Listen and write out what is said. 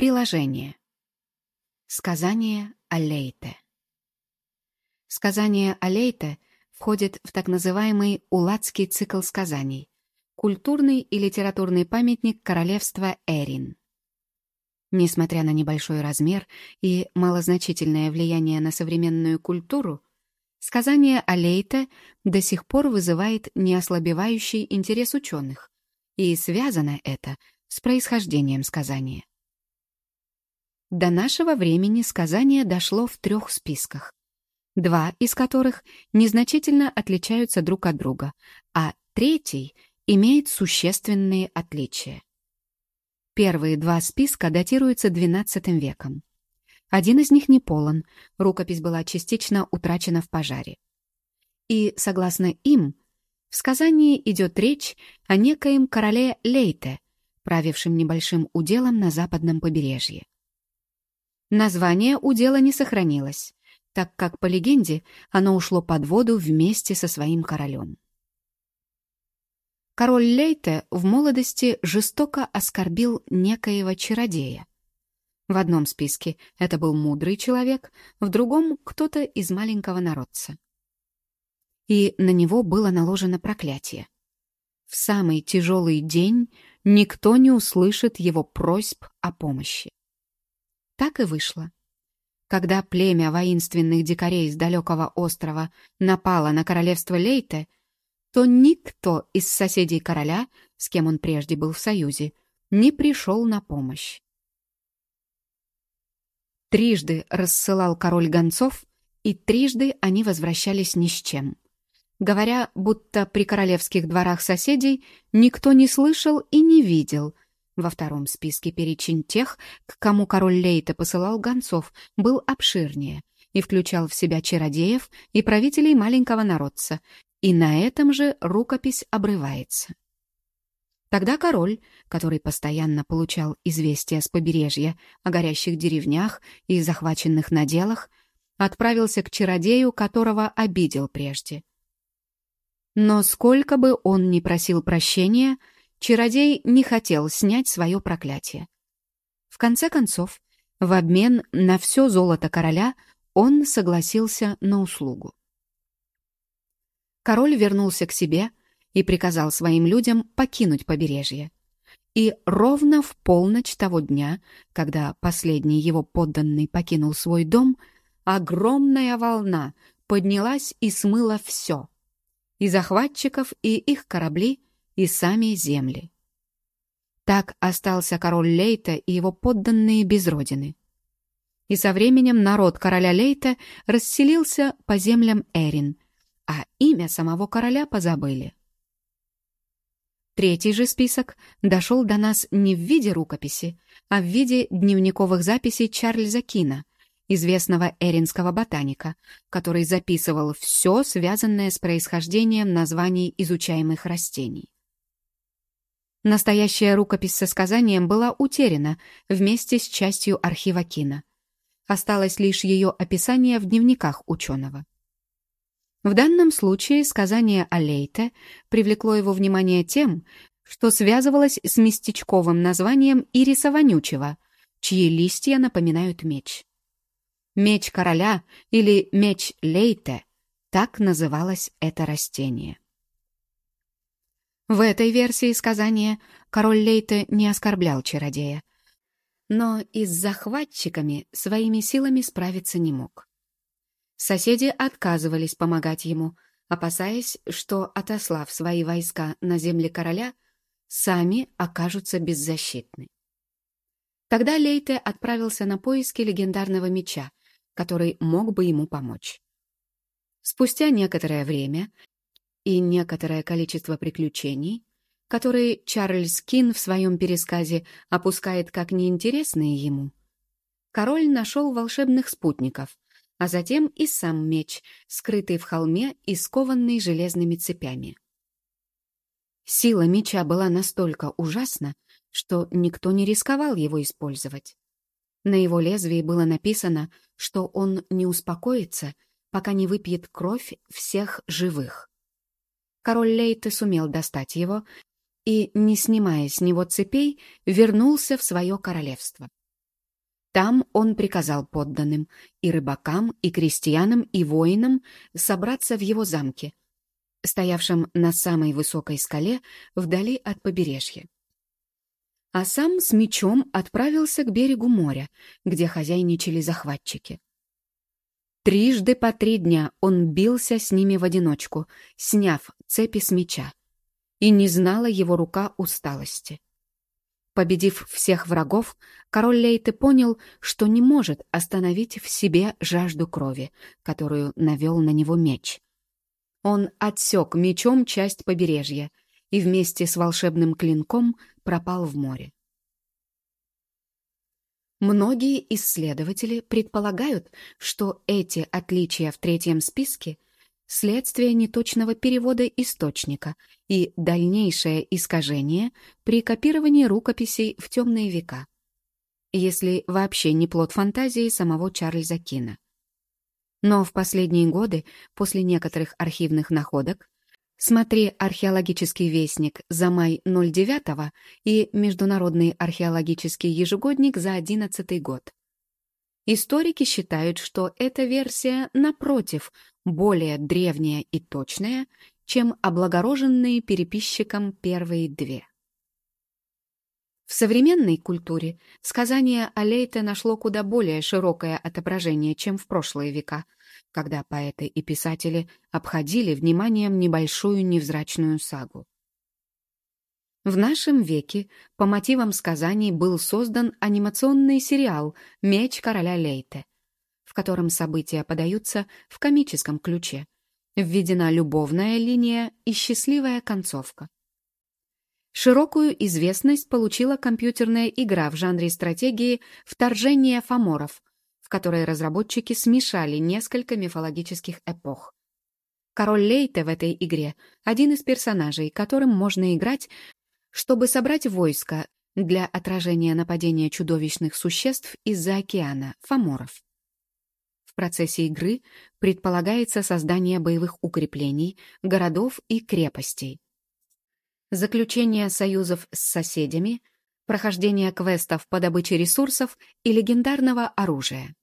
Приложение. Сказание Алейте. Сказание Алейте входит в так называемый Уладский цикл сказаний, культурный и литературный памятник королевства Эрин. Несмотря на небольшой размер и малозначительное влияние на современную культуру, сказание Алейте до сих пор вызывает неослабевающий интерес ученых, и связано это с происхождением сказания. До нашего времени сказание дошло в трех списках, два из которых незначительно отличаются друг от друга, а третий имеет существенные отличия. Первые два списка датируются XII веком. Один из них не полон, рукопись была частично утрачена в пожаре. И, согласно им, в сказании идет речь о некоем короле Лейте, правившем небольшим уделом на западном побережье. Название удела не сохранилось, так как, по легенде, оно ушло под воду вместе со своим королем. Король Лейте в молодости жестоко оскорбил некоего чародея. В одном списке это был мудрый человек, в другом — кто-то из маленького народца. И на него было наложено проклятие. В самый тяжелый день никто не услышит его просьб о помощи. Так и вышло. Когда племя воинственных дикарей с далекого острова напало на королевство Лейте, то никто из соседей короля, с кем он прежде был в союзе, не пришел на помощь. Трижды рассылал король гонцов, и трижды они возвращались ни с чем. Говоря, будто при королевских дворах соседей никто не слышал и не видел — во втором списке перечень тех, к кому король Лейта посылал гонцов, был обширнее и включал в себя чародеев и правителей маленького народца, и на этом же рукопись обрывается. Тогда король, который постоянно получал известия с побережья о горящих деревнях и захваченных наделах, отправился к чародею, которого обидел прежде. Но сколько бы он ни просил прощения, чародей не хотел снять свое проклятие. В конце концов, в обмен на все золото короля он согласился на услугу. Король вернулся к себе и приказал своим людям покинуть побережье. И ровно в полночь того дня, когда последний его подданный покинул свой дом, огромная волна поднялась и смыла все — и захватчиков, и их корабли — и сами земли. Так остался король Лейта и его подданные без родины. И со временем народ короля Лейта расселился по землям Эрин, а имя самого короля позабыли. Третий же список дошел до нас не в виде рукописи, а в виде дневниковых записей Чарльза Кина, известного эринского ботаника, который записывал все, связанное с происхождением названий изучаемых растений. Настоящая рукопись со сказанием была утеряна вместе с частью архива Кина. Осталось лишь ее описание в дневниках ученого. В данном случае сказание о привлекло его внимание тем, что связывалось с местечковым названием ириса вонючего, чьи листья напоминают меч. Меч короля или меч Лейте — так называлось это растение. В этой версии сказания король Лейте не оскорблял чародея, но и с захватчиками своими силами справиться не мог. Соседи отказывались помогать ему, опасаясь, что, отослав свои войска на земли короля, сами окажутся беззащитны. Тогда Лейте отправился на поиски легендарного меча, который мог бы ему помочь. Спустя некоторое время и некоторое количество приключений, которые Чарльз Кин в своем пересказе опускает как неинтересные ему, король нашел волшебных спутников, а затем и сам меч, скрытый в холме и скованный железными цепями. Сила меча была настолько ужасна, что никто не рисковал его использовать. На его лезвии было написано, что он не успокоится, пока не выпьет кровь всех живых. Король Лейте сумел достать его и, не снимая с него цепей, вернулся в свое королевство. Там он приказал подданным, и рыбакам, и крестьянам, и воинам собраться в его замке, стоявшем на самой высокой скале вдали от побережья. А сам с мечом отправился к берегу моря, где хозяйничали захватчики. Трижды по три дня он бился с ними в одиночку, сняв цепи с меча. И не знала его рука усталости. Победив всех врагов, король Лейте понял, что не может остановить в себе жажду крови, которую навел на него меч. Он отсек мечом часть побережья и вместе с волшебным клинком пропал в море. Многие исследователи предполагают, что эти отличия в третьем списке – следствие неточного перевода источника и дальнейшее искажение при копировании рукописей в темные века, если вообще не плод фантазии самого Чарльза Кина. Но в последние годы, после некоторых архивных находок, Смотри «Археологический вестник» за май 09 и «Международный археологический ежегодник» за 11 год. Историки считают, что эта версия, напротив, более древняя и точная, чем облагороженные переписчиком первые две. В современной культуре сказание о Лейте нашло куда более широкое отображение, чем в прошлые века – когда поэты и писатели обходили вниманием небольшую невзрачную сагу. В нашем веке по мотивам сказаний был создан анимационный сериал «Меч короля Лейте», в котором события подаются в комическом ключе. Введена любовная линия и счастливая концовка. Широкую известность получила компьютерная игра в жанре стратегии «Вторжение фаморов», которой разработчики смешали несколько мифологических эпох. Король Лейте в этой игре — один из персонажей, которым можно играть, чтобы собрать войско для отражения нападения чудовищных существ из-за океана, фаморов. В процессе игры предполагается создание боевых укреплений, городов и крепостей. Заключение союзов с соседями, прохождение квестов по добыче ресурсов и легендарного оружия.